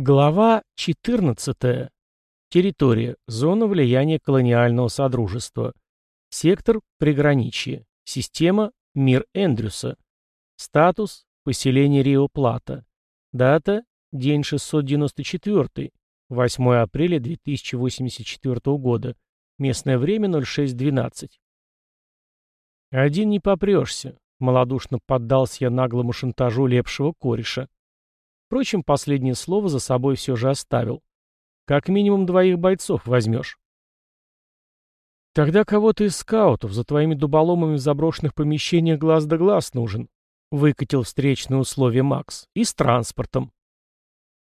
Глава 14. Территория. Зона влияния колониального содружества. Сектор. Приграничье. Система. Мир Эндрюса. Статус. Поселение Рио-Плата. Дата. День 694. 8 апреля 2084 года. Местное время 06.12. «Один не попрешься», — малодушно поддался я наглому шантажу лепшего кореша. Впрочем, последнее слово за собой все же оставил. Как минимум двоих бойцов возьмешь. Тогда кого-то из скаутов за твоими дуболомами в заброшенных помещениях глаз да глаз нужен. Выкатил встречные условия Макс. И с транспортом.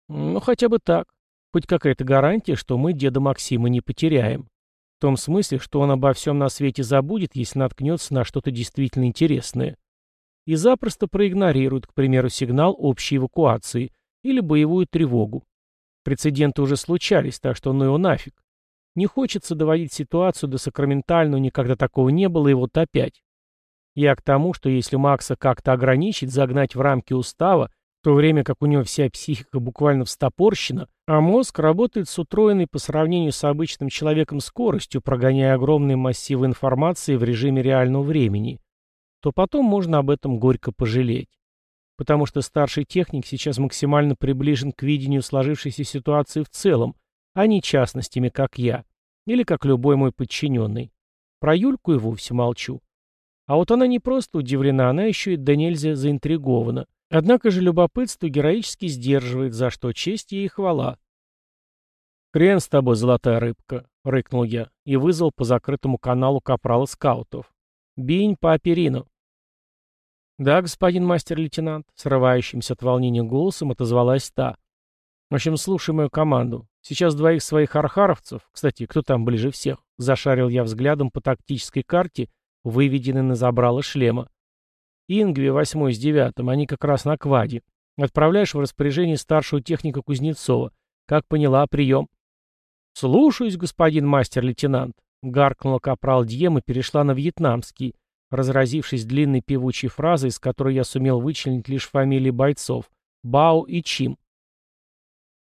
Ну, хотя бы так. Хоть какая-то гарантия, что мы деда Максима не потеряем. В том смысле, что он обо всем на свете забудет, если наткнется на что-то действительно интересное и запросто проигнорируют, к примеру, сигнал общей эвакуации или боевую тревогу. Прецеденты уже случались, так что ну его нафиг. Не хочется доводить ситуацию до сакраментального, никогда такого не было, и вот опять. Я к тому, что если Макса как-то ограничить, загнать в рамки устава, в то время как у него вся психика буквально встопорщена, а мозг работает с утроенной по сравнению с обычным человеком скоростью, прогоняя огромные массивы информации в режиме реального времени, то потом можно об этом горько пожалеть. Потому что старший техник сейчас максимально приближен к видению сложившейся ситуации в целом, а не частностями, как я, или как любой мой подчиненный. Про Юльку и вовсе молчу. А вот она не просто удивлена, она еще и до нельзя заинтригована. Однако же любопытство героически сдерживает, за что честь ей хвала. «Хрен с тобой, золотая рыбка», — рыкнул я и вызвал по закрытому каналу капрала скаутов. «Бинь по оперину». «Да, господин мастер-лейтенант», — срывающимся от волнения голосом отозвалась та. «В общем, слушай мою команду. Сейчас двоих своих архаровцев, кстати, кто там ближе всех, зашарил я взглядом по тактической карте, выведенной на забрало шлема. Ингви, восьмой с девятым, они как раз на кваде. Отправляешь в распоряжение старшего техника Кузнецова. Как поняла, прием». «Слушаюсь, господин мастер-лейтенант», — гаркнула капрал Дьем и перешла на вьетнамский, разразившись длинной певучей фразой, из которой я сумел вычленить лишь фамилии бойцов — Бао и Чим.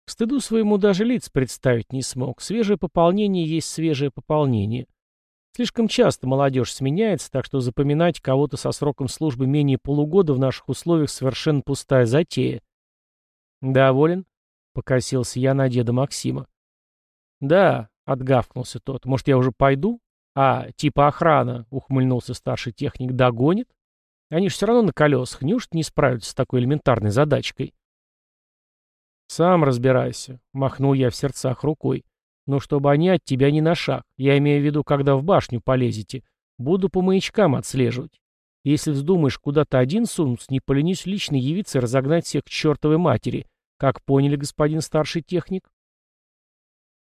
К стыду своему даже лиц представить не смог. Свежее пополнение есть свежее пополнение. Слишком часто молодежь сменяется, так что запоминать кого-то со сроком службы менее полугода в наших условиях совершенно пустая затея. «Доволен?» — покосился я на деда Максима. «Да», — отгавкнулся тот, — «может, я уже пойду?» «А, типа охрана», — ухмыльнулся старший техник, — «догонит? Они же все равно на колесах, неужто не справятся с такой элементарной задачкой?» «Сам разбирайся», — махнул я в сердцах рукой. «Но чтобы они от тебя не на шаг. Я имею в виду, когда в башню полезете. Буду по маячкам отслеживать. Если вздумаешь куда-то один сунуться, не поленись лично явиться и разогнать всех к чертовой матери. Как поняли, господин старший техник?»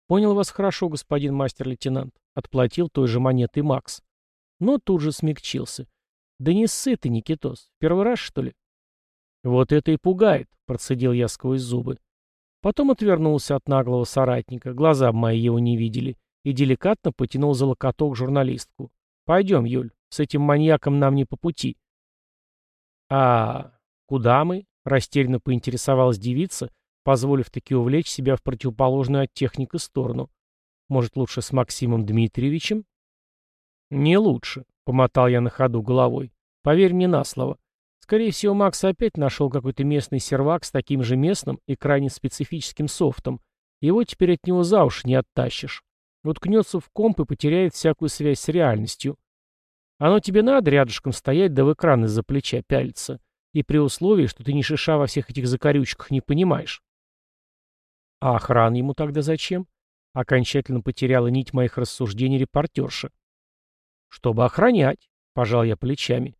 «Понял вас хорошо, господин мастер-лейтенант», — отплатил той же монетой Макс. Но тут же смягчился. «Да не ссы ты, Никитос. Первый раз, что ли?» «Вот это и пугает», — процедил я сквозь зубы. Потом отвернулся от наглого соратника, глаза мои его не видели, и деликатно потянул за локоток журналистку. «Пойдем, Юль, с этим маньяком нам не по пути». «А куда мы?» — растерянно поинтересовалась девица, позволив таки увлечь себя в противоположную от техника сторону. Может, лучше с Максимом Дмитриевичем? Не лучше, помотал я на ходу головой. Поверь мне на слово. Скорее всего, Макс опять нашел какой-то местный сервак с таким же местным и крайне специфическим софтом. Его теперь от него за уши не оттащишь. Уткнется в комп и потеряет всякую связь с реальностью. Оно тебе надо рядышком стоять да в экран из-за плеча пялиться. И при условии, что ты ни шиша во всех этих закорючках не понимаешь. А охрана ему тогда зачем? Окончательно потеряла нить моих рассуждений репортерша. Чтобы охранять, пожал я плечами.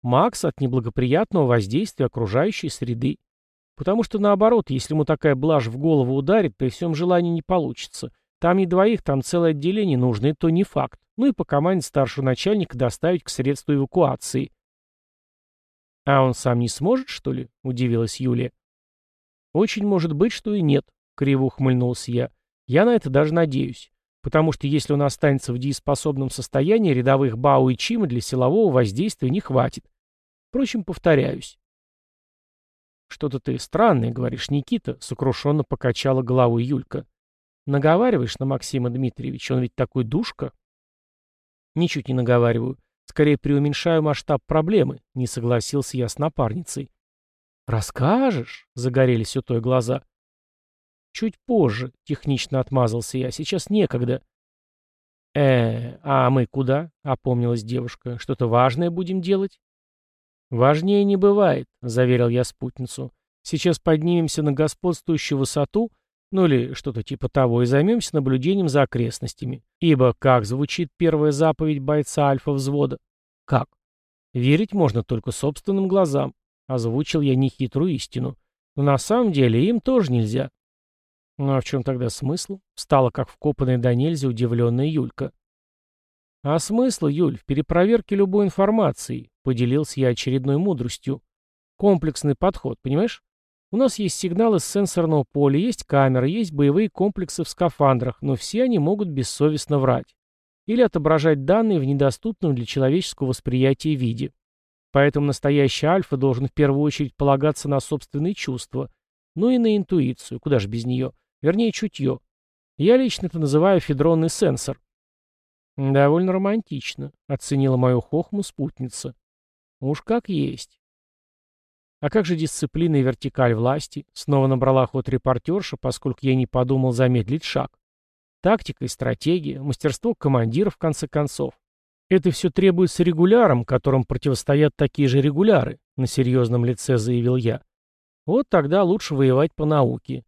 Макс от неблагоприятного воздействия окружающей среды. Потому что наоборот, если ему такая блажь в голову ударит, при всем желании не получится. Там не двоих, там целое отделение нужно, и то не факт. Ну и по команде старшего начальника доставить к средству эвакуации. «А он сам не сможет, что ли?» — удивилась Юлия. «Очень может быть, что и нет», — криво ухмыльнулся я. «Я на это даже надеюсь. Потому что если он останется в дееспособном состоянии, рядовых Бау и Чима для силового воздействия не хватит. Впрочем, повторяюсь. что-то ты странное говоришь, Никита», — сокрушенно покачала головой Юлька. «Наговариваешь на Максима Дмитриевича, он ведь такой душка». «Ничуть не наговариваю. Скорее преуменьшаю масштаб проблемы», — не согласился я с напарницей. «Расскажешь?» — загорелись у той глаза. «Чуть позже», — технично отмазался я, — «сейчас некогда». «Э, а мы куда?» — опомнилась девушка. «Что-то важное будем делать?» «Важнее не бывает», — заверил я спутницу. «Сейчас поднимемся на господствующую высоту, ну или что-то типа того, и займемся наблюдением за окрестностями. Ибо как звучит первая заповедь бойца альфа-взвода? Как? Верить можно только собственным глазам. Озвучил я нехитрую истину. Но на самом деле им тоже нельзя. Ну а в чем тогда смысл? Стала как вкопанная до нельзя удивленная Юлька. А смысл, Юль, в перепроверке любой информации, поделился я очередной мудростью. Комплексный подход, понимаешь? У нас есть сигналы с сенсорного поля, есть камеры, есть боевые комплексы в скафандрах, но все они могут бессовестно врать. Или отображать данные в недоступном для человеческого восприятия виде. Поэтому настоящий альфа должен в первую очередь полагаться на собственные чувства, ну и на интуицию, куда же без нее, вернее чутье. Я лично это называю федронный сенсор. Довольно романтично, оценила мою хохму спутница. Уж как есть. А как же дисциплина и вертикаль власти? Снова набрала ход репортерша, поскольку я не подумал замедлить шаг. Тактика и стратегия, мастерство командира, в конце концов. Это все требуется регулярам, которым противостоят такие же регуляры, на серьезном лице заявил я. Вот тогда лучше воевать по науке.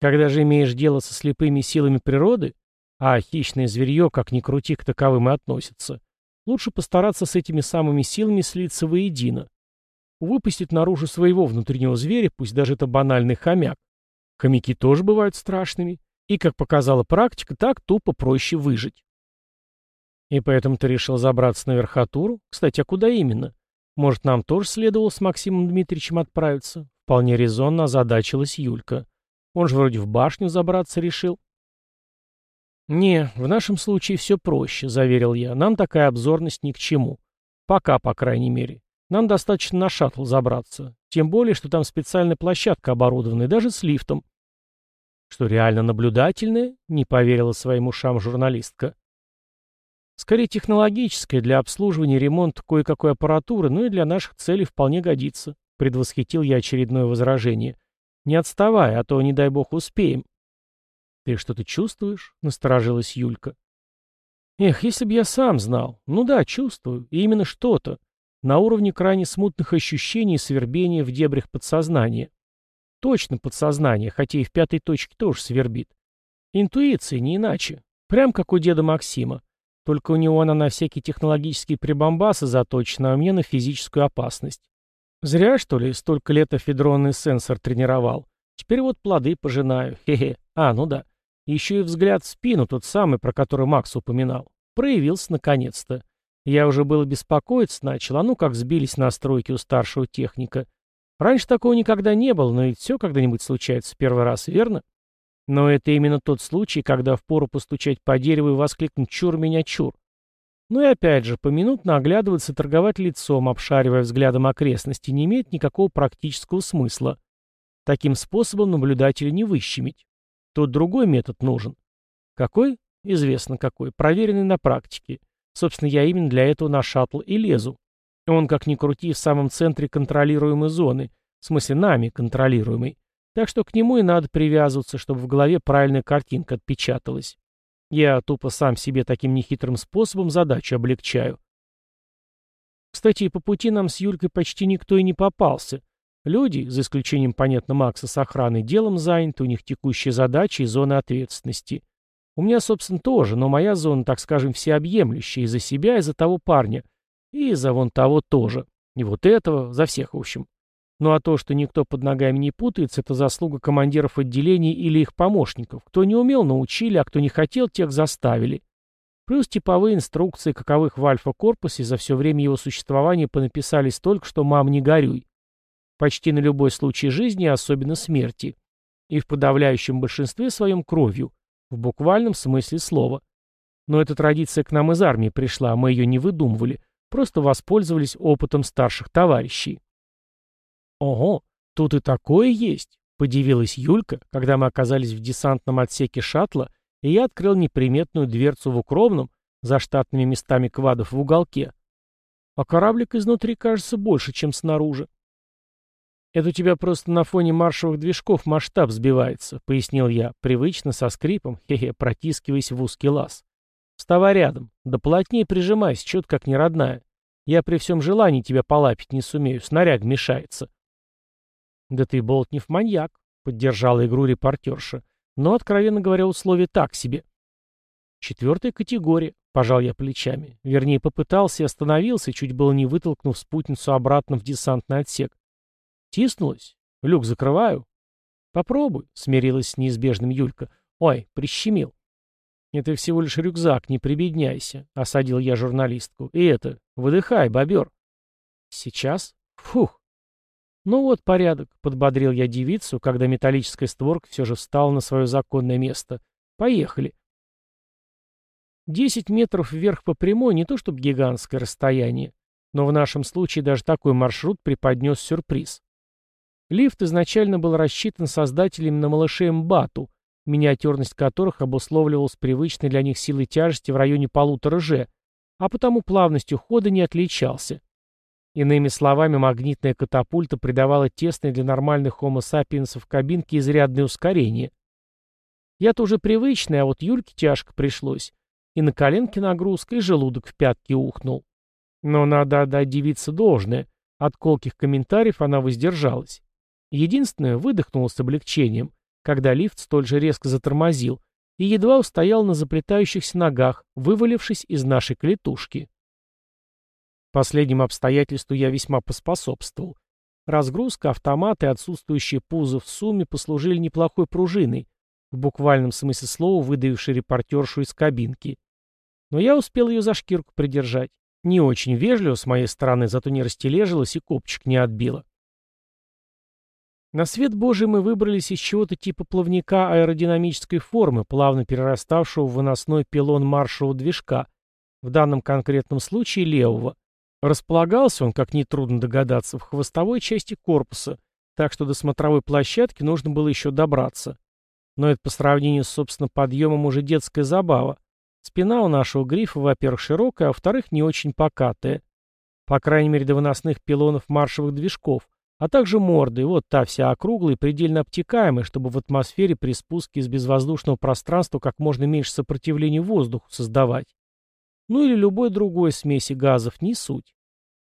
Когда же имеешь дело со слепыми силами природы, а хищное зверье, как ни крути, к таковым и относится, лучше постараться с этими самыми силами слиться воедино выпустить наружу своего внутреннего зверя, пусть даже это банальный хомяк. Хомяки тоже бывают страшными, и, как показала практика, так тупо проще выжить. И поэтому ты решил забраться на верхотуру? Кстати, а куда именно? Может, нам тоже следовало с Максимом Дмитриевичем отправиться? Вполне резонно озадачилась Юлька. Он же вроде в башню забраться решил. «Не, в нашем случае все проще», — заверил я. «Нам такая обзорность ни к чему. Пока, по крайней мере. Нам достаточно на шаттл забраться. Тем более, что там специальная площадка оборудована, даже с лифтом. Что реально наблюдательная? Не поверила своим ушам журналистка. Скорее технологическая, для обслуживания и ремонта кое-какой аппаратуры, но и для наших целей вполне годится. Предвосхитил я очередное возражение. Не отставай, а то, не дай бог, успеем. Ты что-то чувствуешь? Насторожилась Юлька. Эх, если бы я сам знал. Ну да, чувствую. И именно что-то на уровне крайне смутных ощущений и свербения в дебрях подсознания. Точно подсознание, хотя и в пятой точке тоже свербит. Интуиция, не иначе. Прям как у деда Максима. Только у него она на всякие технологические прибамбасы заточена, а у меня на физическую опасность. Зря, что ли, столько лет афедронный сенсор тренировал. Теперь вот плоды пожинаю. Хе-хе. А, ну да. Еще и взгляд в спину, тот самый, про который Макс упоминал. Проявился наконец-то. Я уже было беспокоиться начал, а ну как сбились настройки у старшего техника. Раньше такого никогда не было, но ведь все когда-нибудь случается в первый раз, верно? Но это именно тот случай, когда впору постучать по дереву и воскликнуть «Чур меня, чур!». Ну и опять же, поминутно оглядываться и торговать лицом, обшаривая взглядом окрестности, не имеет никакого практического смысла. Таким способом наблюдателя не выщемить. Тут другой метод нужен. Какой? Известно какой. Проверенный на практике. Собственно, я именно для этого на шаттл и лезу. Он, как ни крути, в самом центре контролируемой зоны, в смысле нами контролируемой. Так что к нему и надо привязываться, чтобы в голове правильная картинка отпечаталась. Я тупо сам себе таким нехитрым способом задачу облегчаю. Кстати, по пути нам с Юлькой почти никто и не попался. Люди, за исключением, понятно, Макса с охраной, делом заняты, у них текущие задачи и зоны ответственности. У меня, собственно, тоже, но моя зона, так скажем, всеобъемлющая и за себя, и за того парня. И за вон того тоже. И вот этого, за всех, в общем. Ну а то, что никто под ногами не путается, это заслуга командиров отделений или их помощников. Кто не умел, научили, а кто не хотел, тех заставили. Плюс типовые инструкции, каковых в Альфа-корпусе за все время его существования понаписали столько, что мам не горюй. Почти на любой случай жизни, особенно смерти. И в подавляющем большинстве своем кровью. В буквальном смысле слова. Но эта традиция к нам из армии пришла, мы ее не выдумывали, просто воспользовались опытом старших товарищей. Ого, Тут и такое есть, подивилась Юлька, когда мы оказались в десантном отсеке шаттла, и я открыл неприметную дверцу в укромном, за штатными местами квадов в уголке. А кораблик изнутри кажется больше, чем снаружи. «Это у тебя просто на фоне маршевых движков масштаб сбивается», — пояснил я, привычно, со скрипом, хе-хе, протискиваясь в узкий лаз. «Вставай рядом, да плотнее прижимайся, чё-то как не родная. Я при всем желании тебя полапить не сумею, снаряг мешается». «Да ты, Болтнев, маньяк», — поддержала игру репортерша. «Но, откровенно говоря, условия так себе». «Четвертая категория», — пожал я плечами. Вернее, попытался и остановился, чуть было не вытолкнув спутницу обратно в десантный отсек. Тиснулась? Люк закрываю? Попробуй, смирилась с неизбежным Юлька. Ой, прищемил. Это всего лишь рюкзак, не прибедняйся, осадил я журналистку. И это, выдыхай, бобер. Сейчас? Фух. Ну вот порядок, подбодрил я девицу, когда металлическая створка все же встала на свое законное место. Поехали. Десять метров вверх по прямой не то чтобы гигантское расстояние, но в нашем случае даже такой маршрут преподнес сюрприз. Лифт изначально был рассчитан создателем на малыше Мбату, миниатюрность которых обусловливалась привычной для них силой тяжести в районе полутора Ж, а потому плавностью хода не отличался. Иными словами, магнитная катапульта придавала тесной для нормальных homo sapiens кабинке изрядное ускорение. Я-то уже привычный, а вот Юльке тяжко пришлось. И на коленке нагрузка, и желудок в пятки ухнул. Но надо отдать девице должное. От колких комментариев она воздержалась. Единственное, выдохнула с облегчением, когда лифт столь же резко затормозил, и едва устоял на заплетающихся ногах, вывалившись из нашей клетушки. Последнему обстоятельству я весьма поспособствовал. Разгрузка, автомат и отсутствующие пузо в сумме послужили неплохой пружиной, в буквальном смысле слова выдавившей репортершу из кабинки. Но я успел ее за шкирку придержать. Не очень вежливо с моей стороны, зато не растележилась и копчик не отбила. На свет Божий мы выбрались из чего-то типа плавника аэродинамической формы, плавно перераставшего в выносной пилон маршевого движка, в данном конкретном случае левого. Располагался он, как нетрудно догадаться, в хвостовой части корпуса, так что до смотровой площадки нужно было еще добраться. Но это по сравнению с, собственно, подъемом уже детская забава. Спина у нашего грифа, во-первых, широкая, а во-вторых, не очень покатая. По крайней мере, до выносных пилонов маршевых движков – а также морды, вот та вся округлая и предельно обтекаемая, чтобы в атмосфере при спуске из безвоздушного пространства как можно меньше сопротивления воздуху создавать. Ну или любой другой смеси газов, не суть.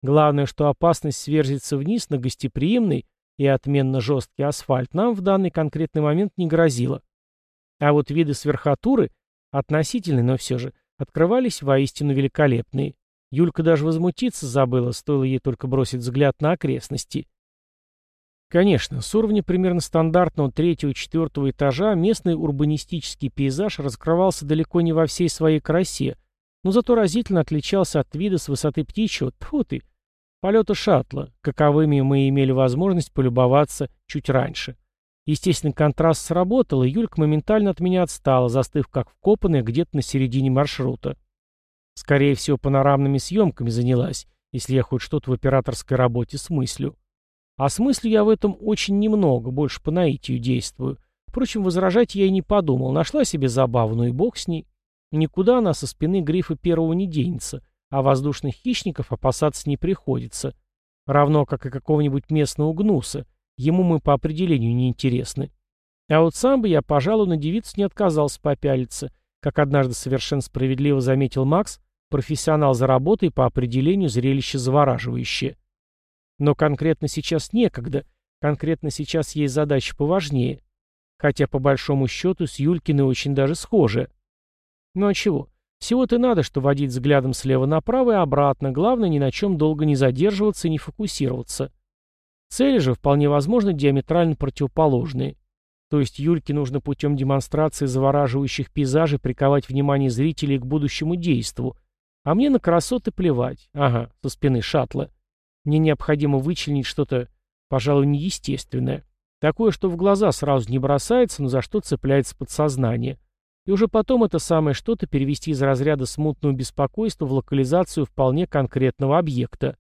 Главное, что опасность сверзиться вниз на гостеприимный и отменно жесткий асфальт нам в данный конкретный момент не грозила. А вот виды сверхатуры, относительные, но все же, открывались воистину великолепные. Юлька даже возмутиться забыла, стоило ей только бросить взгляд на окрестности. Конечно, с уровня примерно стандартного третьего-четвертого этажа местный урбанистический пейзаж раскрывался далеко не во всей своей красе, но зато разительно отличался от вида с высоты птичьего, тьфу ты, полета шаттла, каковыми мы имели возможность полюбоваться чуть раньше. Естественно, контраст сработал, и Юлька моментально от меня отстала, застыв как вкопанная где-то на середине маршрута. Скорее всего, панорамными съемками занялась, если я хоть что-то в операторской работе смыслю. А смыслю я в этом очень немного, больше по наитию действую. Впрочем, возражать я и не подумал. Нашла себе забавную, и бог с ней. Никуда она со спины грифа первого не денется, а воздушных хищников опасаться не приходится. Равно, как и какого-нибудь местного гнуса. Ему мы по определению не интересны. А вот сам бы я, пожалуй, на девицу не отказался попялиться. Как однажды совершенно справедливо заметил Макс, профессионал за работой по определению зрелище завораживающее. Но конкретно сейчас некогда, конкретно сейчас есть задача поважнее. Хотя, по большому счету, с Юлькиной очень даже схожи. Ну а чего? Всего-то надо, что водить взглядом слева направо и обратно, главное ни на чем долго не задерживаться и не фокусироваться. Цели же, вполне возможно, диаметрально противоположные. То есть Юльке нужно путем демонстрации завораживающих пейзажей приковать внимание зрителей к будущему действу, а мне на красоты плевать. Ага, со спины шаттла. Мне необходимо вычленить что-то, пожалуй, неестественное. Такое, что в глаза сразу не бросается, но за что цепляется подсознание. И уже потом это самое что-то перевести из разряда смутного беспокойства в локализацию вполне конкретного объекта.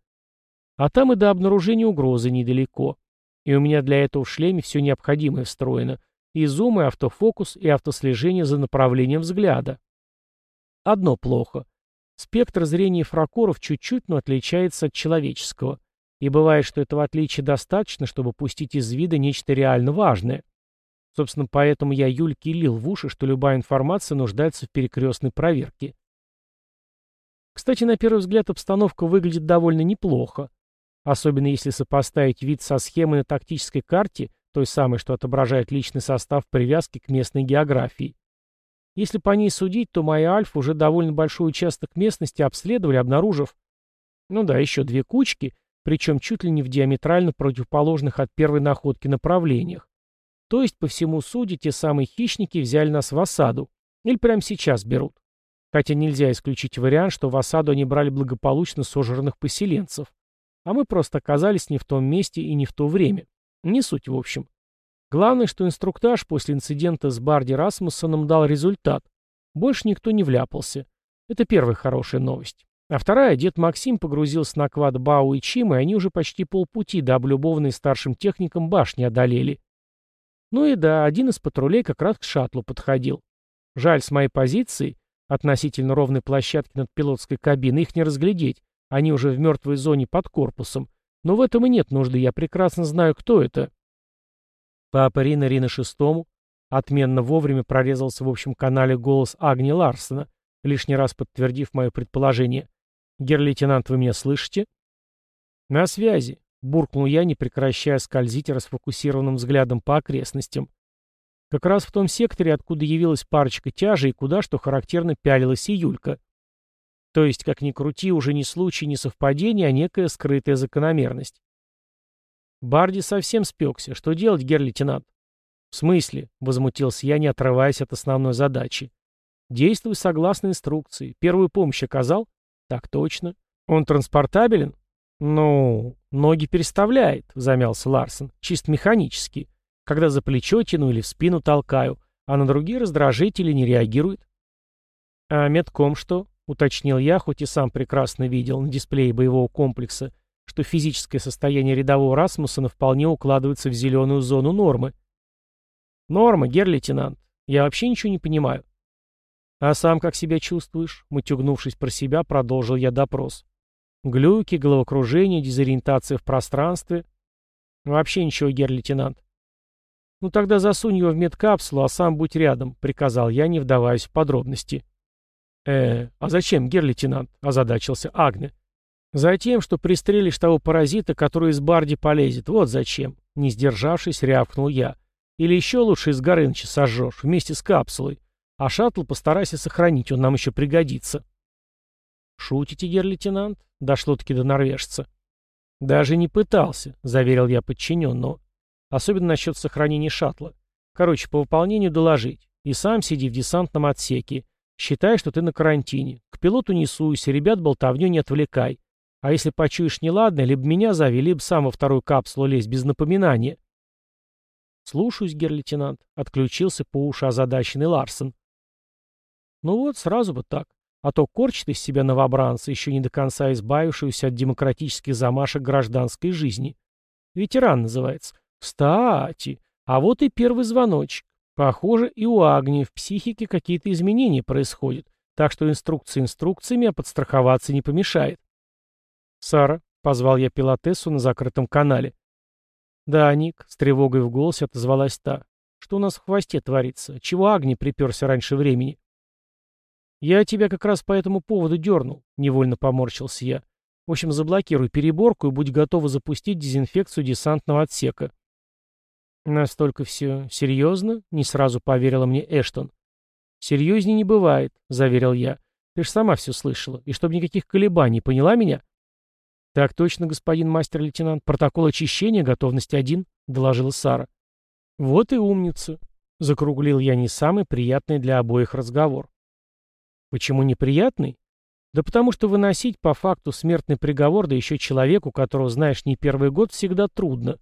А там и до обнаружения угрозы недалеко. И у меня для этого в шлеме все необходимое встроено. И зум, и автофокус, и автослежение за направлением взгляда. Одно плохо. Спектр зрения фракоров чуть-чуть, но отличается от человеческого. И бывает, что этого отличия достаточно, чтобы пустить из вида нечто реально важное. Собственно, поэтому я Юльке лил в уши, что любая информация нуждается в перекрестной проверке. Кстати, на первый взгляд обстановка выглядит довольно неплохо. Особенно если сопоставить вид со схемой на тактической карте, той самой, что отображает личный состав привязки к местной географии. Если по ней судить, то мои Альфа уже довольно большой участок местности обследовали, обнаружив, ну да, еще две кучки, причем чуть ли не в диаметрально противоположных от первой находки направлениях. То есть, по всему суде, те самые хищники взяли нас в осаду. Или прямо сейчас берут. Хотя нельзя исключить вариант, что в осаду они брали благополучно сожранных поселенцев. А мы просто оказались не в том месте и не в то время. Не суть в общем. Главное, что инструктаж после инцидента с Барди Расмуссоном дал результат. Больше никто не вляпался. Это первая хорошая новость. А вторая, дед Максим погрузился на квад Бау и Чим, и они уже почти полпути до облюбованной старшим техником башни одолели. Ну и да, один из патрулей как раз к шаттлу подходил. Жаль, с моей позиции, относительно ровной площадки над пилотской кабиной, их не разглядеть, они уже в мертвой зоне под корпусом. Но в этом и нет нужды, я прекрасно знаю, кто это. Папа Рина Рина Шестому отменно вовремя прорезался в общем канале голос Агни Ларсона, лишний раз подтвердив мое предположение. «Гер-лейтенант, вы меня слышите?» «На связи», — буркнул я, не прекращая скользить расфокусированным взглядом по окрестностям. Как раз в том секторе, откуда явилась парочка тяжей, куда, что характерно, пялилась и Юлька. То есть, как ни крути, уже не случай, не совпадение, а некая скрытая закономерность. Барди совсем спекся. Что делать, гер-лейтенант? В смысле? Возмутился я, не отрываясь от основной задачи. Действуй согласно инструкции. Первую помощь оказал? Так точно. Он транспортабелен? Ну, ноги переставляет, замялся Ларсон. Чисто механически. Когда за плечо тяну или в спину толкаю, а на другие раздражители не реагирует. А метком что? Уточнил я, хоть и сам прекрасно видел на дисплее боевого комплекса, что физическое состояние рядового Расмуссона вполне укладывается в зеленую зону нормы. «Норма, гер-лейтенант. Я вообще ничего не понимаю». «А сам как себя чувствуешь?» Мутюгнувшись про себя, продолжил я допрос. «Глюки, головокружение, дезориентация в пространстве?» «Вообще ничего, гер-лейтенант». «Ну тогда засунь его в медкапсулу, а сам будь рядом», — приказал я, не вдаваясь в подробности. «Э, а зачем, гер-лейтенант?» — озадачился Агне. Затем, что пристрелишь того паразита, который из Барди полезет. Вот зачем. Не сдержавшись, рявкнул я. Или еще лучше из Горыныча сожжешь, вместе с капсулой. А шаттл постарайся сохранить, он нам еще пригодится. Шутите, гер-лейтенант? Дошло-таки до норвежца. Даже не пытался, заверил я подчиненного. Особенно насчет сохранения шаттла. Короче, по выполнению доложить. И сам сиди в десантном отсеке. Считай, что ты на карантине. К пилоту не суйся, ребят болтовню не отвлекай. А если почуешь неладное, либо меня зови, либо сам во вторую капсулу лезь без напоминания. Слушаюсь, гер-лейтенант. Отключился по уши озадаченный Ларсон. Ну вот, сразу бы так. А то корчит из себя новобранца, еще не до конца избавившегося от демократических замашек гражданской жизни. Ветеран называется. Кстати, а вот и первый звоночек. Похоже, и у Агнии в психике какие-то изменения происходят, так что инструкции инструкциями, а подстраховаться не помешает. «Сара», — позвал я пилотессу на закрытом канале. «Да, Ник», — с тревогой в голосе отозвалась та. «Что у нас в хвосте творится? Чего Агни приперся раньше времени?» «Я тебя как раз по этому поводу дернул», — невольно поморщился я. «В общем, заблокируй переборку и будь готова запустить дезинфекцию десантного отсека». «Настолько все серьезно?» — не сразу поверила мне Эштон. «Серьезнее не бывает», — заверил я. «Ты ж сама все слышала. И чтобы никаких колебаний, поняла меня?» «Так точно, господин мастер-лейтенант. Протокол очищения, готовность один», — доложила Сара. «Вот и умница», — закруглил я не самый приятный для обоих разговор. «Почему неприятный?» «Да потому что выносить по факту смертный приговор, да еще человеку, которого знаешь не первый год, всегда трудно.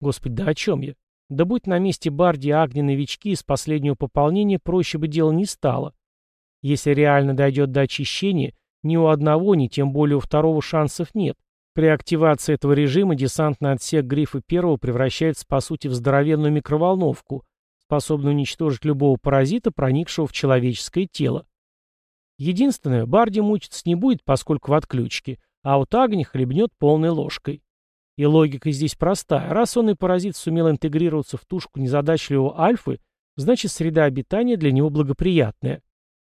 Господи, да о чем я? Да будь на месте Барди Агни новички из последнего пополнения, проще бы дело не стало. Если реально дойдет до очищения, ни у одного, ни тем более у второго шансов нет. При активации этого режима десантный отсек грифа первого превращается по сути в здоровенную микроволновку, способную уничтожить любого паразита, проникшего в человеческое тело. Единственное, Барди мучиться не будет, поскольку в отключке, а вот Агни хлебнет полной ложкой. И логика здесь простая. Раз он и паразит сумел интегрироваться в тушку незадачливого альфы, значит среда обитания для него благоприятная.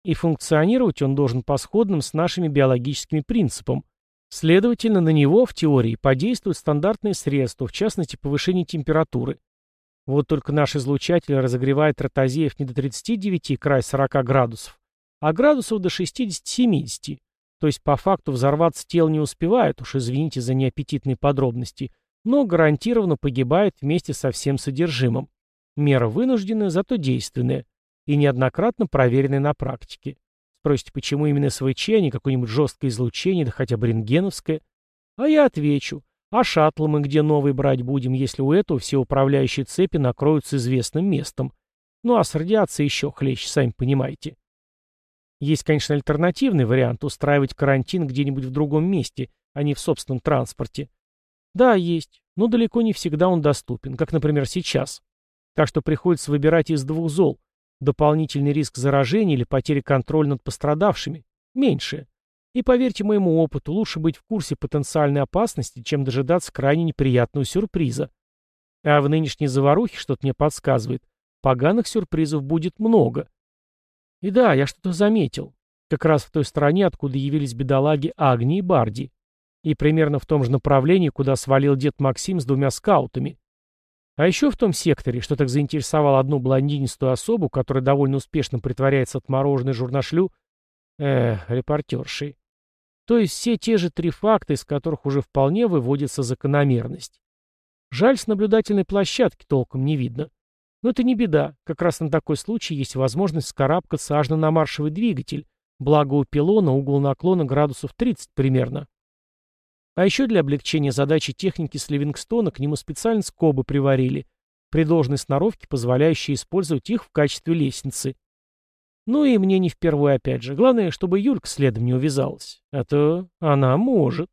И функционировать он должен по сходным с нашими биологическими принципам. Следовательно, на него, в теории, подействуют стандартные средства, в частности, повышение температуры. Вот только наш излучатель разогревает ротозеев не до 39, край 40 градусов, а градусов до 60-70. То есть по факту взорваться тело не успевает, уж извините за неаппетитные подробности, но гарантированно погибает вместе со всем содержимым. Мера вынужденная, зато действенная. И неоднократно проверенная на практике. Спросите, почему именно СВЧ, а не какое-нибудь жесткое излучение, да хотя бы рентгеновское? А я отвечу. А шаттлы мы где новый брать будем, если у этого все управляющие цепи накроются известным местом? Ну а с радиацией еще хлеще, сами понимаете. Есть, конечно, альтернативный вариант – устраивать карантин где-нибудь в другом месте, а не в собственном транспорте. Да, есть, но далеко не всегда он доступен, как, например, сейчас. Так что приходится выбирать из двух зол. Дополнительный риск заражения или потери контроля над пострадавшими – меньше. И поверьте моему опыту, лучше быть в курсе потенциальной опасности, чем дожидаться крайне неприятного сюрприза. А в нынешней заварухе, что-то мне подсказывает, поганых сюрпризов будет много. И да, я что-то заметил. Как раз в той стороне, откуда явились бедолаги Агни и Барди. И примерно в том же направлении, куда свалил дед Максим с двумя скаутами. А еще в том секторе, что так заинтересовал одну блондинистую особу, которая довольно успешно притворяется отмороженной журнашлю, э, репортершей. То есть все те же три факта, из которых уже вполне выводится закономерность. Жаль, с наблюдательной площадки толком не видно. Но это не беда, как раз на такой случай есть возможность скарабкаться аж на маршевый двигатель, благо у пилона угол наклона градусов 30 примерно. А еще для облегчения задачи техники с Ливингстона к нему специально скобы приварили, при должной сноровке, позволяющей использовать их в качестве лестницы. Ну и мне не впервые опять же. Главное, чтобы Юлька следом не увязалась. А то она может.